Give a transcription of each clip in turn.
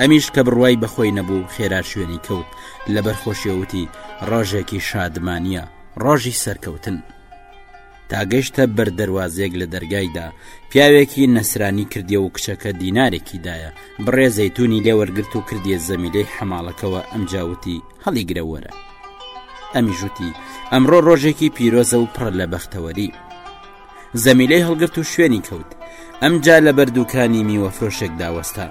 ئەمیش کە بڕوای بەخۆی نەبوو خێرا شوێنی کەوت لەبەر خۆشیەوتی ڕۆژێکی شادمانە ڕۆژی سەرکەوتن تاگەشتە بەر دەواازێک لە دەرگایدا پیاوێکی نەسرانی کردیە و کچەکە دینارێکی دایە بڕێ زەتونی لێوەرگرت و کردیە زەمیلەی حەماڵەکەەوە ئەمجاوتی هەڵی گرەوەرە ئەمیژوتی ئەمڕۆ ڕۆژێکی پیرۆزە و پڕە لە بەختەوەری زەمیلەی هەڵگرت و شوێنی کەوت ئەمجا لە بەردووکانی میوە فرۆشێک داوەستا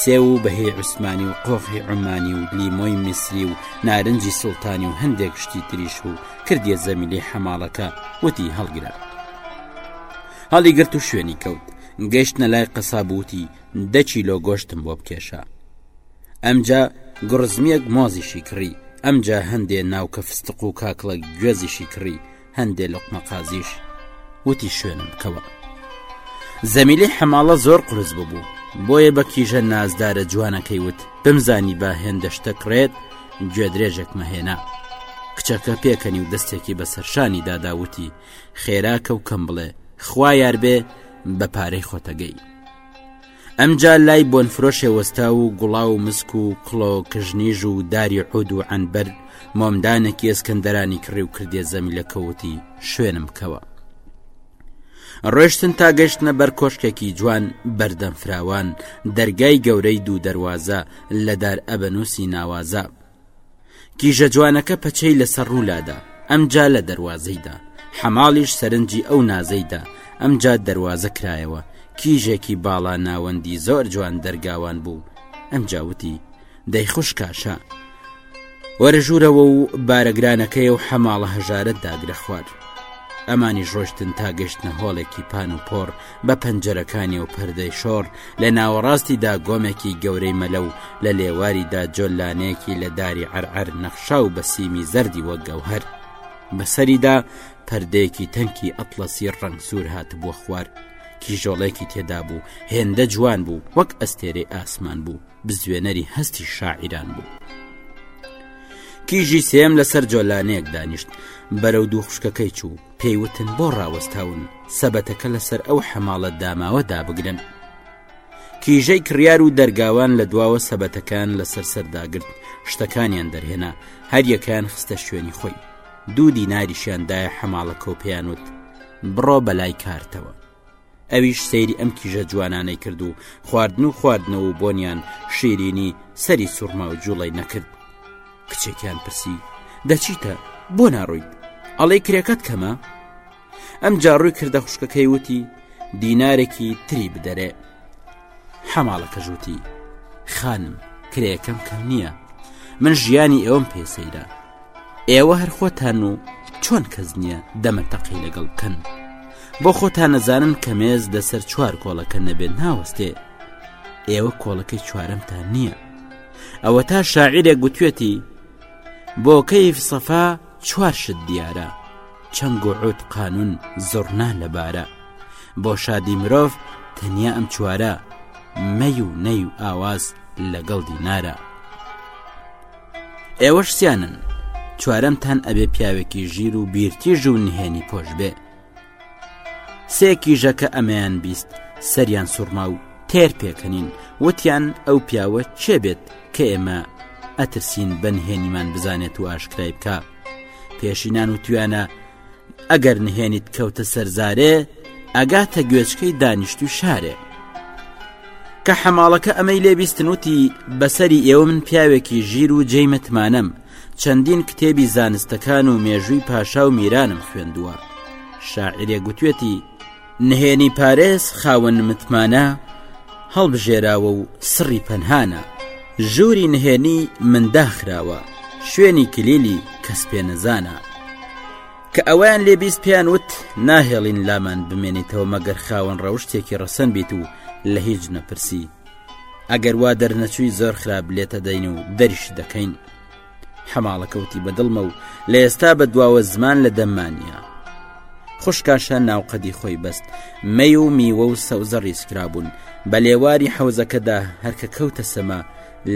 سێ و بەهی عوسمانی و قۆخی عمانی و لیمۆی میسری و نارنجی سوڵتانی و هەندێک شتی تریش و کردیە زەمیلی حەماڵەکە وتی هەڵگرە هەڵی گرت و شوێنی کەوت گەشتە لای قەسابووتی دەچی لۆ گۆشتم بۆ بکێشە ئەمجا گڕزمیەک مۆزیشی کڕی ئەمجا هەندێ ناوکە فستق و کاکڵە گوێزیشی کڕی هەندێ لقمە قازیش وتی شوێنم بکەوە زەمیلی حەماڵە زۆر قرس ببوو بۆیە بە کیژە نازدارە جوانەکەی وت بمزانی با هێندە شتە کڕێت گوێ درێژێک مەهێنا کچەکە پێکەنی و دەستێکی بە سەرشانی داداوتی خێراکە و کەم بڵێ خوا یار بێ بە پارەی خۆتەگەی ئەمجا لای بۆنفرۆشێ وەستا و گوڵاو و مسک و کڵۆ کژنیژ و داری عود و ئەنبەر مۆمدانێکی ئێسکەندەرانی کڕی و کردێ زەمی لە کەوتی شوێنم کەوە ڕۆشتن تا گەشتنە بەر کۆشکێکی جوان بەردەم فراوان دەرگای گەورەی دوو دەواازە لە دار ئەبەنووسی ناوازە کیژە جوانەکە پەچەی لەسەر ڕوولادا ئەمجا لە دەواازەیدا حەماڵیش سەرنجی ئەو نازەیدا ئەمجا دەواازە کرایەوە کیژێکی باڵا ناوەندی زۆر جوان دەرگاوان بوو ئەمجاوتی دەی خوشکاشە وەرە ژوورەوە و بارەگرانەکەی و حەماڵە هەژارت داگرە خوارد ئەمانی ڕۆشتن تا گەشتنە هۆڵێکی پان و پۆڕ بە پەنجەرەکانی و پەردەی شۆڕ لە ناوەڕاستی دا گۆمێکی گەورەی مەلە و لە لێواریدا جۆلانەیەکی لە داری عەرعەر نەخشا و بە سیمی زەردی وە گەوهر بەسەریدا پەردەیەکی تەنکی ئەتلەسی ڕنگ سوور هات بووە خوار کیژۆڵێکی تێدا بوو هێندە جوان بوو وەک ئەستێرەی ئاسمان بوو بزوێنەری هەستی شاعیران بوو. کیژی سێم لەسەر جۆلانەیەک دانیشت بەرەو دوو خوشکەکەی چوو پێی وتن بۆ ڕاوەستاون سەبەتەکە لەسەر ئەو حەماڵە داماوە دابگرن کیژەی کڕیار و دەرگاوان لە دواوە سەبەتەکان لەسەر سەرداگرت شتەکانیان دەرهێنا هەریەکان خستە شوێنی خۆی دوو دیناریشیاندایە حەماڵە کۆپیان وت بڕۆ بەلای کارتەوە ئەویش سەیری ئەم کیژە جوانانەی کرد و خواردن و خواردنەوە و بۆنیان شیرینی سەری سوورما و جوڵی نەکرد کچێکیان پرسی دەچیتە بۆ ناڕوویت ئەڵێ کرێکەت کەمە ئەم جاڕووی کردە خوشکەکەی وتی دینارێکی تری بدەرێ حەماڵەکەش وتی خانم کرێکەم کەم نییە من ژیانی ئێوەم پێ سەیرە ئێوە هەر خۆتان و چۆن کەس نییە دەمە تەقی لەگەڵ بکەن بۆ خۆتان نەزانن کە مێز لەسەر چوار کۆڵەکە نەبێت ناوەستێ ئێوە کۆڵەکەی چوارمتان نییە ئەوە تا شاعیرێک گوتوێتی بۆ کەیف سەفا چوار شت دیارە چەنگ و عود قانون زڕنا لەبارە بۆ شادی مرۆڤ تەنیا ئەم چوارە مەی و نەی و ئاواز لەگەڵ دینارە ئێوەش سیانن چوارەمتان ئەبێ پیاوێکی ژیر و بیرتیژ و نهێنی پۆش بێ سێکیژەکە ئەمەیان بیست سەریان سوڕما و تێر پێکەنین وتیان ئەو پیاوە چێ بێت کە ئێمە ئەترسین بەنهێنیمان بزانێت و ئاشکرای بکە پێشینان و تویانە ئەگەر نهێنیت کەوتە سەرزارێ ئەگاتە گوێچکەی دانیشتو شارێ کە حەماڵەکە ئەمەی لێبیستنوتی بەسەری ئێوە من پیاوێکی ژیر و جێی متمانەم چەندین کتێبی زانستەکان و مێژووی پاشا و میرانم خوێندووە شاعرێ گوتوێتی نهێنی پارێز خاوەن متمانە هەڵبژێراوە و سڕی پەنهانە ژووری نهێنی من داخراوە شوێنی کلیلی کەس پێ نەزانە کە ئەویان لێبیست پێیان وت ناهێڵین لامان بمێنیتەوە مەگەر خاوەن ڕەوشتێکی ڕەسەن بیت و لە هیچ نەپرسی ئەگەر وا دەرنەچووی زۆر خراپ لێتە دەین و دەریش دەکەین حەماڵەکەوتی بە دڵمە و لە ئێستا بە دواوە زمان لە دەممانە خوشکاشە ناوقەدی خۆی بەست مەی و میوە و سەوزە ڕیسکرابوون بە لێواری حەوزەکەدا هەرکە کەوتە سەما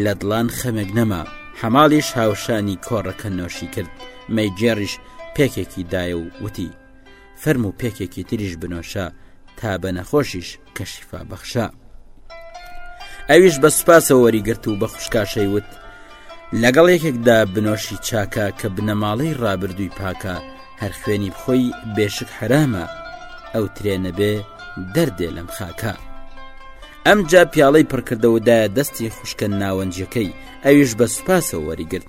لە دڵان خەمێک نەما حەماڵیش هاوشانی کۆڕەکە نۆشی کرد مەیگێڕیش پێکێکی دایە و وتی فەرموو پێکێکی تریش بنۆشە تا بە نەخۆشیش کە شیفا بەخشە ئەویش بە سوپاسەوە وەریگرت و بە خوشکاشەی وت لەگەڵ یەکێکدا بنۆشی چاکە کە بنەماڵەی ڕابردووی پاکە هەر خوێنی بخۆی بێشک حرامە ئەو ترێ نەبێ دەردێ لەم خاکە ئەمجا پیاڵەی پڕکردەوەدایە دەستی خوشکە ناوەنجەکەی ئەویش بە سوپاسەوە وەریگرت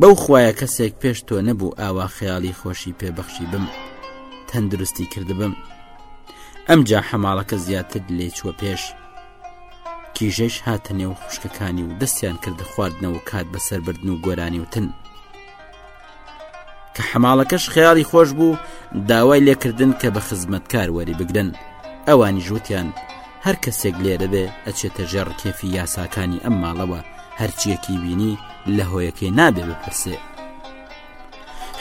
بەو خوایە کەسێک پێش تۆ نەبوو ئاوا خەیاڵی خۆشی پێبەخشی بم تەندروستی کردبم ئەمجا حەماڵەکە زیاتر لێ چوە پێش کیژەش هاتە نێو خوشکەکانی و دەستیان کردە خواردنەوە کات بەسەر بردن و گۆرانی وتن کە حەماڵەکەش خەیاڵی خۆش بوو داوای لێکردن کە بە خزمەتکار وەری بگرن ئەوانی ژوتیان هەر کەسێک لێرە بێ ئەچێتە ژێڕ کێفی یاساکانی ئەم ماڵەوە هەرچیەکی وینی لە هۆیەکەی نابێ بپرسێ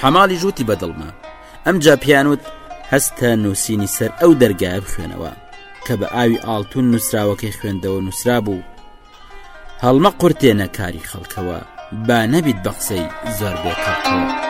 حەماڵی ژووتی بەدڵمە ئەم جا پیانوت هەستە نووسینی سەر ئەو دەرگای بخوێنەوە کە بە ئاوی ئاڵتون نووسراوەکەی خوێندەوە نووسرا بوو هەڵمە قورتێنە کاری خەڵکەوە با نەبیت بە قسەی زۆر بێتەوە.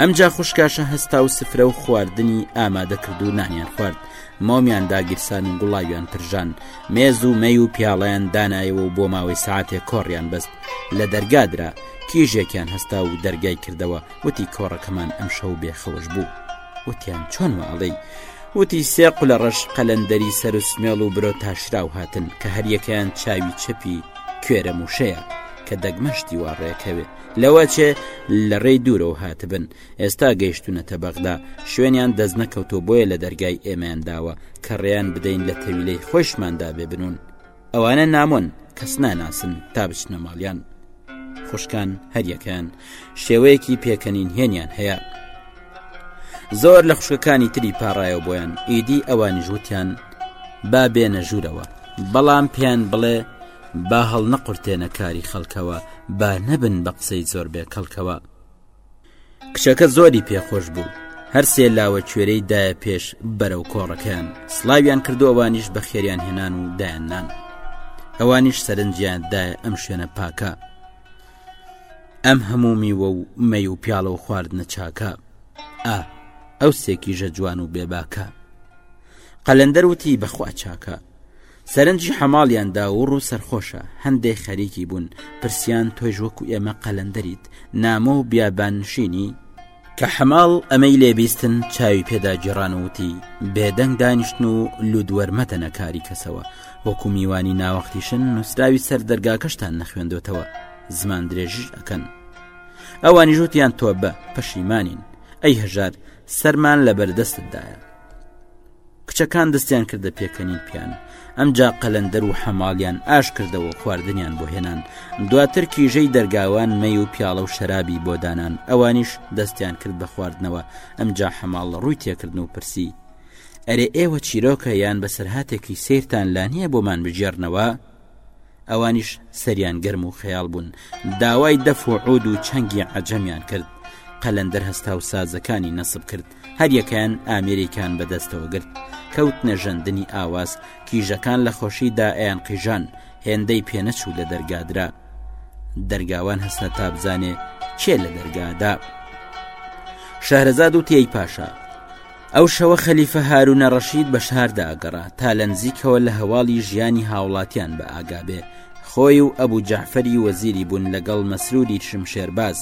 ئەمجا خوشکاشە هەستا و سفرە و خواردنی ئامادە کرد و نانیان خوارد مۆمیان داگیرسان و گوڵاویان پرژان مێز و مەی و پیاڵیان دانایەوە و بۆ ماوەی ساعتێ کۆڕیان بەست لە دەرگادرا کیژێکیان هەستا و دەرگای کردەوە وتی کۆڕەکەمان ئەم شەو بێخەوش بوو وتیان چۆن واڵی وتی سێ قلە ڕەش قەلەندەری سەر و سمێڵ و برۆ تاشراو هاتن کە هەریەکەیان چاوی چەپی کوێرە موشەیە کە دەگمەشتی واڕێکەوێت لەوە چێ لە ڕێی دوورەوە هاتبن ئێستا گەیشتونەتە بەغدا شوێنیان دەست نەکەوتۆ بۆیە لە دەرگای ئێمەیان داوە کە ڕێیان بدەین لە تەویلەی خۆشماندا بێ بنون ئەوانە نامۆن کەس ناناسن تا بچنە ماڵیان خوشکان هەریەکان شێوەیەکی پێکەنین هێنیان هەیە زۆر لە خوشکەکانی تری پاڕایە بۆیان ئیدی ئەوانی ژووتیان با بێنە ژوورەوە بەڵام پێیان بڵێ با هەڵنەقورتێنە کاری خەڵکەوە با نەبن بە قسەی زۆر بێ کەڵکەوە کچەکە زۆری پێخۆش بوو هەرسێ لاوە کوێرەی دایە پێش بەرەو کۆڕەکەیان سلاویان کردووەوانیش بە خێریان هێنان و دایاننان ئەوانیش سەرنجیان دایە ئەم شوێنە پاکە ئەم هەموو میوە و مەی و پیاڵە و خواردنە چاکە ئا ئەو سێکیژە جوان و بێباکە قەلەندەر وتی بەخوا چاکە سەرنجی حەماڵیان دا و ڕوو سەرخۆشە هەندێ خەریکی بوون پرسیان تۆیش وەکو ئێمە قەلەندەریت نامۆ و بیابانشینی کە حەماڵ ئەمەی لێبیستن چاوی پێدا گێڕان وتی بێدەنگ دانیشتن و لودوەرمەدەنە کاری کەسەوە وەکو میوانی ناوەختیشن نووسراوی سەر دەرگاکەشتان نەخوێندوتەوە زمان درێژیش ئەەکەن ئەوانی ژوتیان تۆ بە پەشیمانین ئەی هەژار سەرمان لە بەردەستتدایە کچەکان دەستیان کردە پێکەنین پیان ئەمجا قەلەندەر و حەماڵیان ئاش کردەوە خواردنیان بۆ هێنان دواتر کیژەی دەرگاوان مەی و پیاڵە و شەرابی بۆ دانان ئەوانیش دەستیان کرد بە خواردنەوە ئەمجا حەماڵ لە ڕووی تێکردن و پرسی ئەرێ ئێوە چیرۆکە یان بەسەرهاتێکی سیرتان لا نییە بۆمان بگێڕنەوە ئەوانیش سەریان گەرم و خەیاڵ بوون داوای دەف و عود و چەنگی عجەمیان کرد قەلەندەر هەستا و سازەکانی نەسب کرد هەریەکەیان ئامریکان بەدەستەوە گرت کەوت نەژەندنی ئاواز کیژەکان لە خۆشی دائەیان قیژان هێندەی پێنەچوو لە دەرگادرا دەرگاوان هەستە تابزانێ چێ لە دەرگادا شارەزاد و تێی پاشا ئەو شەوە خەلیفە هاروونە ڕەشید بە شاردا گەڕا تا لە نزیکەوە لە هەواڵی ژیانی هاوڵاتیان بە ئاگابێ خۆی و ئەبوو جەعفەری وەزیری بوون لەگەڵ مەسروری شمشێرباز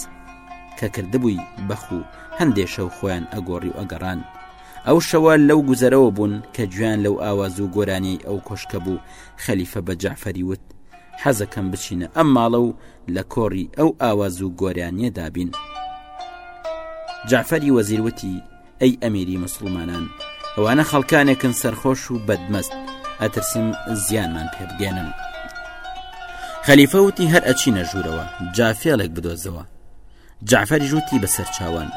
کە کردبووی بەخوو هەندێ شەو خۆیان ئەگۆڕی و ئەگەڕان ئەو شەوە لەو گوزەرەوە بوون کە گویان لەو ئاواز و گۆرانی ئەو کۆشکە بوو خەلیفە بە جعفەری وت حەزەکەم بچینە ئەم ماڵە و لە کۆڕی ئەو ئاواز و گۆرانیە دابین جعفەری وەزیروتی ئەی ئەمیری مسلمانان ئەوانە خەڵکانێکن سەرخۆش و بەدمەست ئەترسم زیانمان پێ بگەێنم خەلیفە وتی هەر ئەچی نەژوورەوە جافێڵێک بدۆزەوە جعفەری ژووتی بەسەر چاوان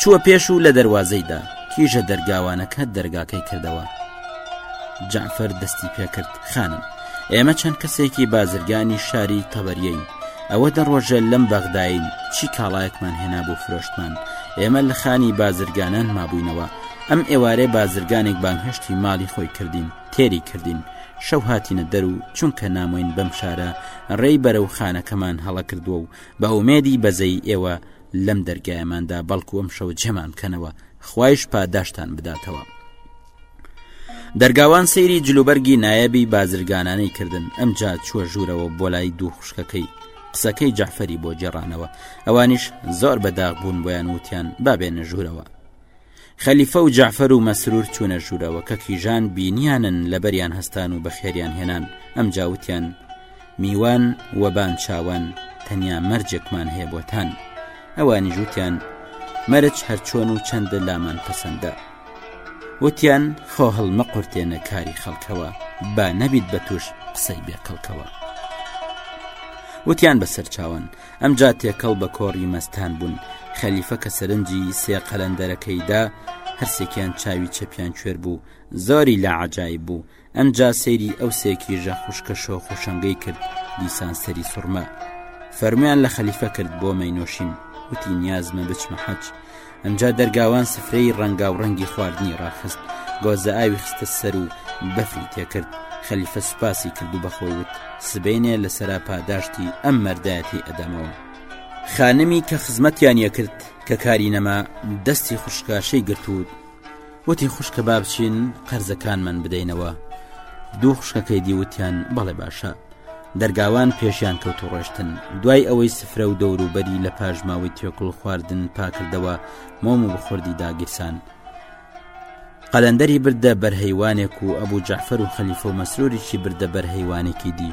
چووە پێش و لە دەواازەیدا کیژە دەرگاوانەکە دەرگاکەی کردەوە جعفەر دەستی پێکرد خانم ئێمە چەند کەسێکی بازرگانی شاری تەبەریەین ئەوە دە ڕۆژە لەم بەغداین چی کاڵایەکمان هێنا بۆ فرۆشتمان ئێمە لە خانی بازرگانان مابووینەوە ئەم ئێوارێ بازرگانێک بانهشتی ماڵی خۆی کردین تێری کردین شەو هاتینە دەر و چونکە نامۆین بەم شارە ڕێی بەرە و خانەکەمان هەڵە کردووە و بە ئومێدی بەزەی ئێوە لەم دەرگایەماندا بەڵکو ئەم شەو جێمان بکەنەوە خوایش پاداشتان بداتەوە. دەرگاوان سەیری جلوبەرگی نایەبی بازرگانانەی کردن ئەمجا چووە ژوورەوە بۆ لای دوو خوشکەکەی قسەکەی جەعفەری بۆ جێڕانەوە ئەوانیش زۆر بەداغ بوون بۆیان وتیان بابێنە ژوورەوە خەلیفە و جعفەر و مەسرور چوونە ژوورەوە کە کیژان بینیانن لەبەریان هەستان و بەخێریان هێنان ئەم جاوتیان میوان وەبان چاوان تەنیا مەرجێکمان هەیە بۆتان ئەوانیش وتیان مەرج هەرچۆن و چەندە لامان پەسەندە وتیان خۆ هەڵمە قورتێنە کاری خەڵکەوە با نەبیت بە توش قسەی بێکەڵکەوە وتیان بە سەرچاوان ئەمجا تێکەڵ بە کۆڕی مەستان بوون خەلیفە کە سەرنجی سێ قەلەندەرەکەیدا هەرسێکیان چاوی چەپیان کوێر بوو زۆری لە عجای بوو ئەنجا سەیری ئەو سێ کیژە خوشکە شۆخ و شەنگەی کرد دیسان سەری سوڕمە فەرمیان لە خەلیفە کرد بۆ مەینۆشین وتی نیازمە بچمە حەج ئەنجا دەرگاوان سفرەی ڕەنگا و ڕەنگی خواردنی ڕاخست گۆزە ئاوی خستە سەر و بەفری تێکرد خەلیفە سوپاسی کرد و بەخۆی وت سبینێ لە سەرا پاداشتی ئەم مەردایەتی ئەدەمەوە خانمی کە خزمەتیان یەکرد کە کاری نەما دەستی خوشکاشەی گرتووت وتی خوشکە با بچین قەرزەکانمان بدەینەوە دوو خوشکەکەی دیوتیان بەڵێ باشە دەرگاوان پێشیان کەوت و ڕۆشتن دوای ئەوەی سفرە و دەوروبەری لە پاژماوەی توێکڵ خواردن پاکردەوە مۆم و بخوردی داگیرسان قەلەندەری بردە بەرهەیوانێک و ئەبوو جەعفەر و خەلیفە و مەسروریی بردە بەرهەیوانێکی دی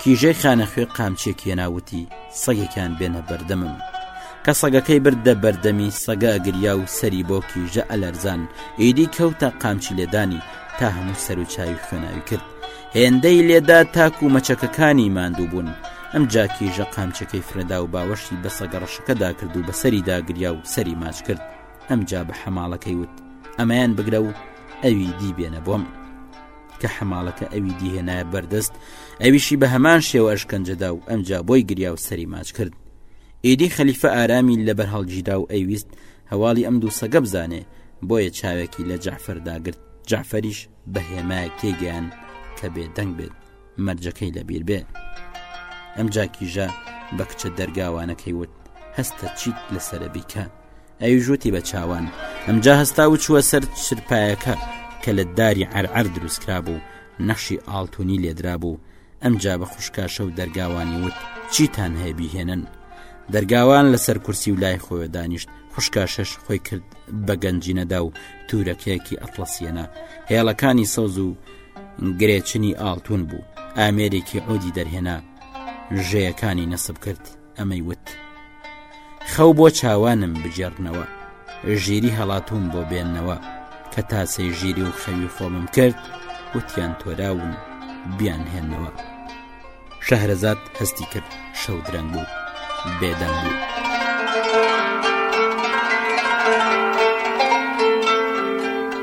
کیژەی خانەخوێ قامچێک هێنا وتی سەگێکیان بێنە بەردەمم کە سەگەکەی بردە بەردەمی سەگە گریا و سەری بۆ کیژە ئەلەرزان ئیدی کەوتە قامچی لێدانی تا هەموو سەر و چاوی خوێناوی کرد هێندەی لێدا تاکو و مەچەکەکانی ماندوو بوون ئەم جاکیژە قامچەکەی فرەدا و باوەشی بە سەگەڕەشەکەدا کرد و بەسەری داگریا و سەری ماچ کرد ئەمجا بە حەماڵەکەی وت ئەمەیان بگرە و ئەوی دی بێنە بۆم کە حەماڵەکە ئەوی دیهێنایە بەردەست ئەویشی بە هەمان شێوە ئەشکەنجەدا و ئەمجا بۆی گریا و سەری ماچ کرد ئیدی خەلیفە ئارامی لەبەر هەڵگیرا و ئەیویست هەواڵی ئەم دوو سەگە بزانێ بۆیە چاوێکی لە جەعفەرداگرت جەعفەریش بە هێمایەک تێگەیان کە بێ دەنگ بێت مەرجەکەی لەبیر بێ ئەم جاکیژە بە کچە دەرگاوانەکەی وت هەستە چیت لەسرە بیکە ئەویش وتی بە چاوان ئەمجا هەستا و چووە سەر چرپایەکە کە لە داری عەرعەر دروستکرا بوو نەخشی ئاڵتونی لێدرا بوو ئەمجا بە خوشکاشە و دەرگاوانی وت چیتان هەیە بیهێنن دەرگاوان لەسەر کورسی و لای خۆی دانیشت خوشکا شەش خۆی کرد بە گەنجینەدا و تورەکەیەکی ئەتڵەسیەنە هێڵەکانی سەوز و گرێچنی ئاڵتون بوو ئامێرێکی عودی دەرهێنا ژەیەکانی نەسب کرد ئەمەی وت خەو بۆ چاوانم بگێڕنەوە ژیری هەڵاتوم بۆ بێننەوە کە تاسەی ژیری و خەوی خۆمم کرد وتیان تۆراون بیان هێنەوە شەهرەزاد هەستی کرد شەو درەنگ بوو بێدەنگ بوو.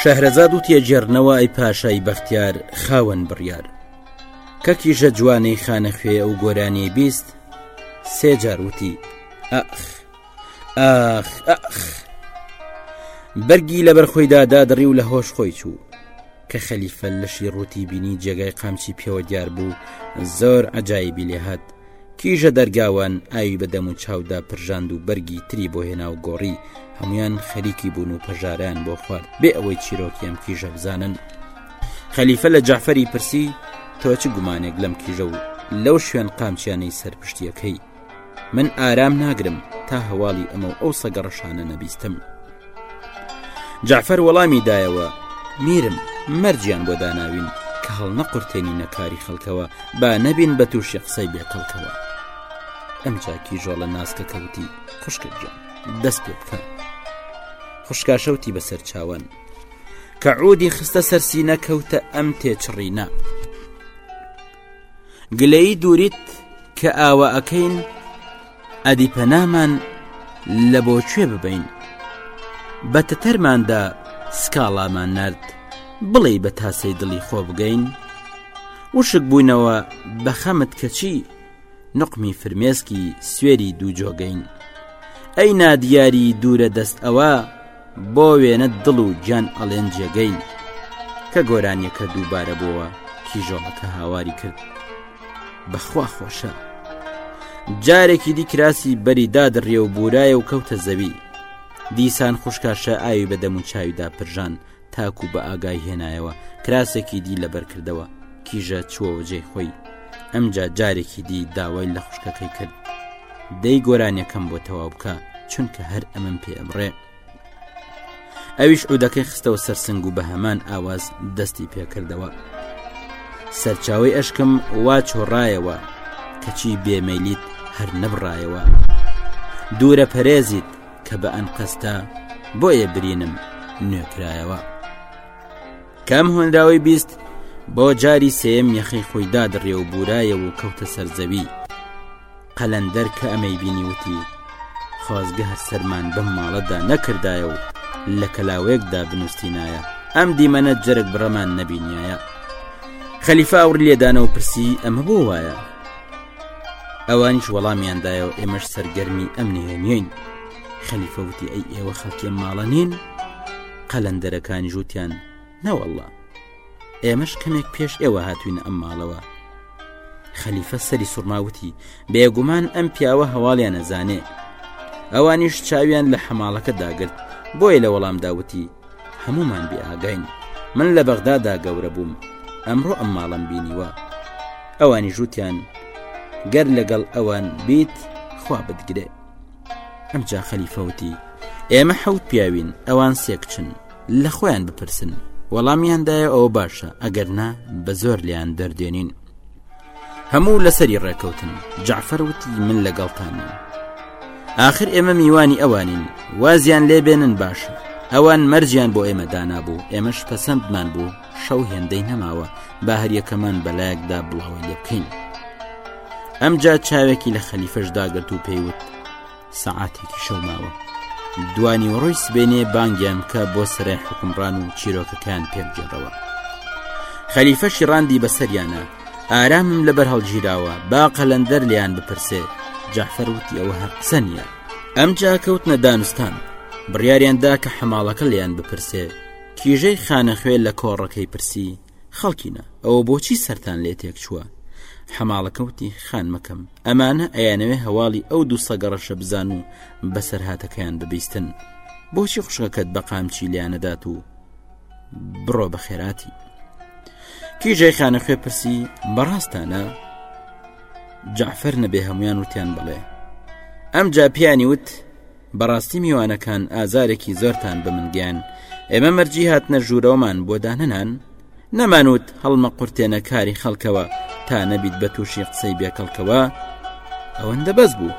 شەهرەزاد و تێجێڕنەوە ئەی پاشای بەختیار خاوەن بڕیار کە کیژە جوانەی خانەخوێ ئەو گۆرانی بیست سێ جار وتی ئەخ ئاخ ئەخ بەرگی لە بەرخۆیدادا دڕی و لە هۆش خۆی چوو کە خەلیفە لەشی ڕووتی بینی جێگای قامچی پێوە دیار بوو زۆر عجایبی لێهات کیژە دەرگاوان ئاوی بە دەم و چاودا پرژاند و بەرگی تری بۆ هێنا و گۆڕی هەموان خەریکی بوون و پەژاران بۆ خوارد بێ ئەوەی چیرۆکی ئەم کیژە بزانن خەلیفە لە جعفەری پرسی تۆ چ گومانێک لەم کیژە و لەو شوێن قامچیانەی سەرپشتیەکەی من ئارام ناگرم تا هەواڵی ئەمە و ئەو سەگەڕەشانە نەبیستم جەعفەر وەڵامی دایەوە میرم مەرجیان بۆ داناوین کە هەڵ نەقورتێنی نەکاری خەڵکەوە با نەبین بە تووشی قسەی بێکەڵکەوە ئەم چاکی ژۆڵە ناسکە کەوتی خوشکە گیان دەست پێ بکە خوشکاشەوتی بەسەر چاوان کە عودی خستە سەرسینە کەوتە ئەم تێچڕینە گلەیی دووریت کە ئاوا ئەەکەین ئەدی پەنامان لە بۆ کوێ ببین بە تەتەرماندا سکاڵامان نرد بڵێ بە تاسەی دڵی خۆ بگەین وشک بوونەوە بە خەمت کەچی نقمی فرمێسکی سوێری دوو جۆگەین ئەی نادیاری دوورە دەست ئەوە بۆ وێنە دڵ و گیان ئەڵێن جێگەین کە گۆرانیەکە دووبارە بووە کیژۆڵەکە هاواری کرد بەخوا خۆشە جارێکی دی کراسی بەریدا دڕێ و بورایە و کەوتە زەوی دیسان خوشکاشە ئاوی بە دەم و چاویدا پرژان تاکو بە ئاگای هێنایەوە کراسێکی دی لەبەرکردەوە کیژە چووەوە جێ خۆی ئەمجا جارێکی دی داوای لە خوشکەکەی کرد دەی گۆرانیەکەم بۆ تەواو بکە چونکە هەر ئەمەم پێ ئەمڕێ ئەویش عودەکەی خستەوە سەرسنگ و بە هەمان ئاواز دەستی پێکردەوە سەرچاوی ئەشکم وا چۆڕایەوە کەچی بێمەلیت هەر نەبڕایەوە دوورە پەرێزیت کە بە ئەنقەستە بۆیە برینم نوێکرایەوە کەم هۆنراوەی بیست بۆ جاری سێم یەخەی خۆی دادڕێ و بورایە و کەوتە سەرزەوی قەلەندەر کە ئەمەی بینی وتی خۆزگە هەر سەرمان بەم ماڵەدا نەکردایە و لە کەلاوەیەکدا بنووسینایە ئەم دیمەنە جەرگ بڕەمان نەبینایە خەلیفا ئەوڕ لێدانە و پرسی ئەمە بۆ وایە ئەوانیش وەڵامیاندایە و ئێمەش سەرگەرمی ئەم نهێنین خەلیفەوتی ئەی ئێوە خەڵکێ ماڵە نین؟ قەلەندەرەکانیش وتیان نەوەڵڵا ئێمەش کەمێک پێش ئێوە هاتوینە ئەم ماڵەوە خەلیفە سەری سوڕماوتی بێگومان ئەم پیاوە هەواڵیان نەزانێ ئەوانیش چاویان لە حەماڵەکە داگرت بۆیە لە وەڵام داوتی هەمومان بێ ئاگین من لە بەغدادا گەورە بووم ئەمڕۆ ئەم ماڵم بینیوە ئەوانی ژووتیان گەر لەگەڵ ئەوان بیت خوا بتگرێت ئەمجا خەلیفە وتی ئێمە حەوت پیاوین ئەوان سێکچن لە خۆیان بپرسن وەڵامیاندایە ئەوە باشە ئەگەر نا بە زۆر لیان دەردێنین هەموو لەسەری ڕێکەوتن جعفەر وتی من لەگەڵتانە آخر ئێمە میوانی ئەوانین وازیان لێبێنن باشە ئەوان مەرجیان بۆ ئێمە دانابوو ئێمەش پەسەندمان بوو شەو هێندەی نەماوە با هەریەکەمان بەلایەکدا بڵاوە لێ بکەین ئەمجا چاوێکی لە خەلیفەش داگرت و پێیوت سەعاتێکی شەو ماوە دوانی و ڕۆی سبێنێ بانگیان کە بۆ سەرای حکمڕان و چیرۆکەکان پێبگەڕەوە خەلیفەشی ڕاندی بەسەریانە ئارامم لەبەر هەڵگیراوە با قەلەندەر لیان بپرسێ جەحفەر وتی ئەوە هەر قسە نیە ئەمجا کەوتنە دانوستان بڕیاریاندا کە حەماڵەکە لیان بپرسێ کیژەی خانەخوێ لە کۆڕەکەی پرسی خەڵکینە ئەوە بۆچی سەران لێ تێک چووە حەماڵەکەوتی خان مەکەم ئەمانە ئەیانەوێ هەواڵی ئەو دوو سەگەڕەشە بزان و بەسەرهاتەکەیان ببیستن بۆچی خوشکەکەت بە قامچی لیانەدات و بڕۆ بە خێراتی کیژەی خانەخوێ پرسی بەڕاستانە جعفر نەبێ هەمویان وتیان بڵێ ئەم جاپیانی وت بەڕاستی میوانەکان ئازارێکی زۆرتان بمن گیان ئێمە مەرجی هاتنە ژوورەوەمان بۆ دانەنان نەمانوت هەڵمە قورتێنە کاری خەڵکەوە تا نەبیت بە تووشی قسەی بێکەڵکەوە ئەوەندە بەس بوو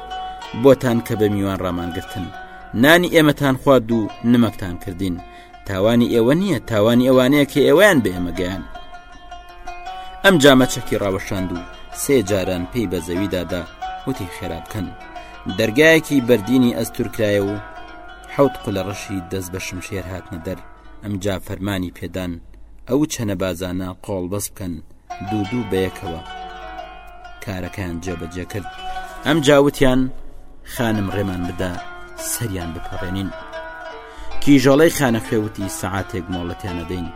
بۆتان کە بە میوان ڕامانگرتن نانی ئێمەتان خوارد و نمەکتان کردین تاوانی ئێوە نییە تاوانی ئەوانەیە کە ئێوەیان بە ئێمە گەیان ئەم جامە چەکی ڕاوەشاند و سێ جاران پێی بە زەویدادا وتی خێرا بکەن دەرگایەکی بەردینی ئەستورکرایە و حوت قلە ڕەشی دەست بە شمشێر هاتنە دەر ئەمجا فەرمانی پێدان ئەو چەنە بازانە قۆڵ بەس بکەن دوو دوو بەیەکەوە کارەکان جێبەجێ کرد ئەم جاوتیان خانم ڕێمان بدا سەریان بپەڕێنین کیژۆڵەی خانەخێوتی سەعاتێک مۆڵەتیان نەدەین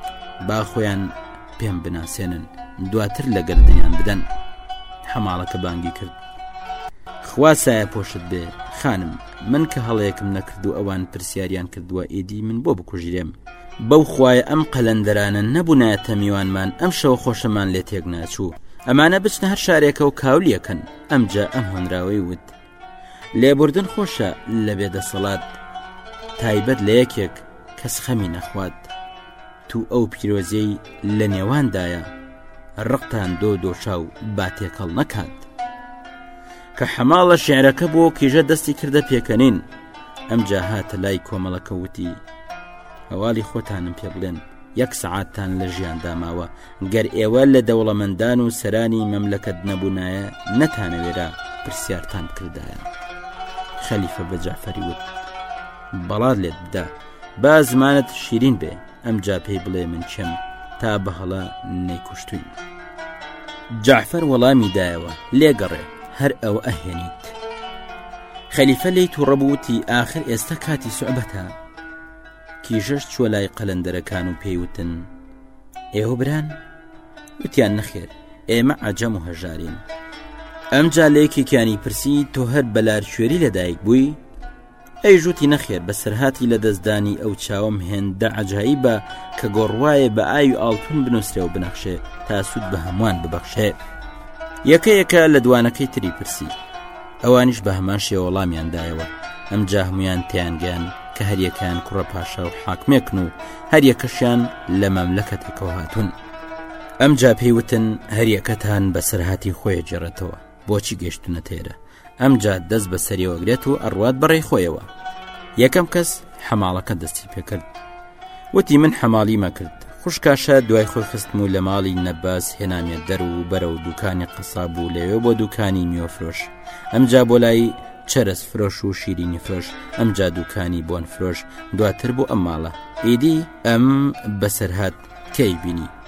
با خۆیان پێم بناسێنن دواتر لە گردنیان بدەن حەماڵەکە بانگی کرد خوا سایە پۆشت بێ خانم من کە هەڵەیەکم نەکردو ئەوان پرسیاریان کردووە ئیدی من بۆ بکوژرێم بەو خوایە ئەم قەلەندەرانە نەبوونایەتە میوانمان ئەم شەوە خۆشەمان لێ تێک ناچوو ئەمانە بچنە هەر شارێکە و کاولیەکەن ئەمجا ئەم هۆنراوەی وت لێبوردن خۆشە لە بێدەسەڵات تایبەت لە یەکێک کەس خەمی نەخوات تو ئەو پیرۆزیەی لە نێواندایە ڕقتان دۆ دۆشاو با تێکەڵ نەکات. کە حەماڵ لە شعرەکە بۆ کیژە دەستی کردە پێکەنین ئەمجا هاتە لای کۆمەڵەکە وتی هەوالی خۆتانم پێ بڵێن یەک سعاتتان لە ژیان داماوە گەر ئێوە لە دەوڵەمەندان و سەرانی مەملەکەت نەبوونایە نەتانەوێرا پرسیارتان کردایە خەلیفە بە جعفەری وت بەڵات لێت بدا با زمانت شیرین بێ ئەمجا پێی بڵێ من چم تا بەهەڵە نەیکوشتوین جعفەر وەڵامی دایەوە لێگەڕێ هەر ئەوە ئەهێنیت خەلیفە لی توڕەبووتی ئاخر ئێستا کاتی سوعبەتە کیژەش چوە لای قەلەندەرەکان و پێیوتن ئێوە بران وتیان نەخێر ئێمە عجەم و هەژارین ئەمجا لەیەکێکیانی پرسی تۆ هەر بەلار کوێری لەدایک بووی ئەویش وتی نەخێر بەسەرهاتی لەدەستدانی ئەو چاوم هێندە عجاییبە کە گۆڕواایە بە ئاوی ئاڵتون بنووسێ و بنەخشێ تا سوود بە هەمووان ببەخشێ یەکە یەکە لە دوانەکەی تری پرسی ئەوانیش بە هەمان شێوەڵامیاندایەوە ئەم جاهمیان تیانگەیان کە هەریەکان کوڕە پاشا و حاکمێکن و هەریەکەشیان لە مەملەکەتێکەوە هاتوون ئەم جا پێیوتن هەریەکەتان بەسەرهاتی خۆی جێڕێتەوە بۆچی گەشتونەتە ئێرە ئەمجا دەست بە سەریەوەگرێت و ئەڕوات بەڕێ خۆیەوە یەکەم کەس حەماڵەکە دەستی پێکرد وتی من حەماڵی مەکرد خوشکاشە دوای خۆی خستم و لە ماڵی نەباز هێنامێت دەر و بەرە و دوکانی قەسا بوو لەوێ بۆ دوکانی میۆفرۆش ئەمجا بۆ لای چەرس فرۆش و شیرینی فرۆش ئەم جادووکانی بۆن فرۆش دواتر بۆ ئەم ماڵە ئیدی ئەم بەسەرهات کەی بینی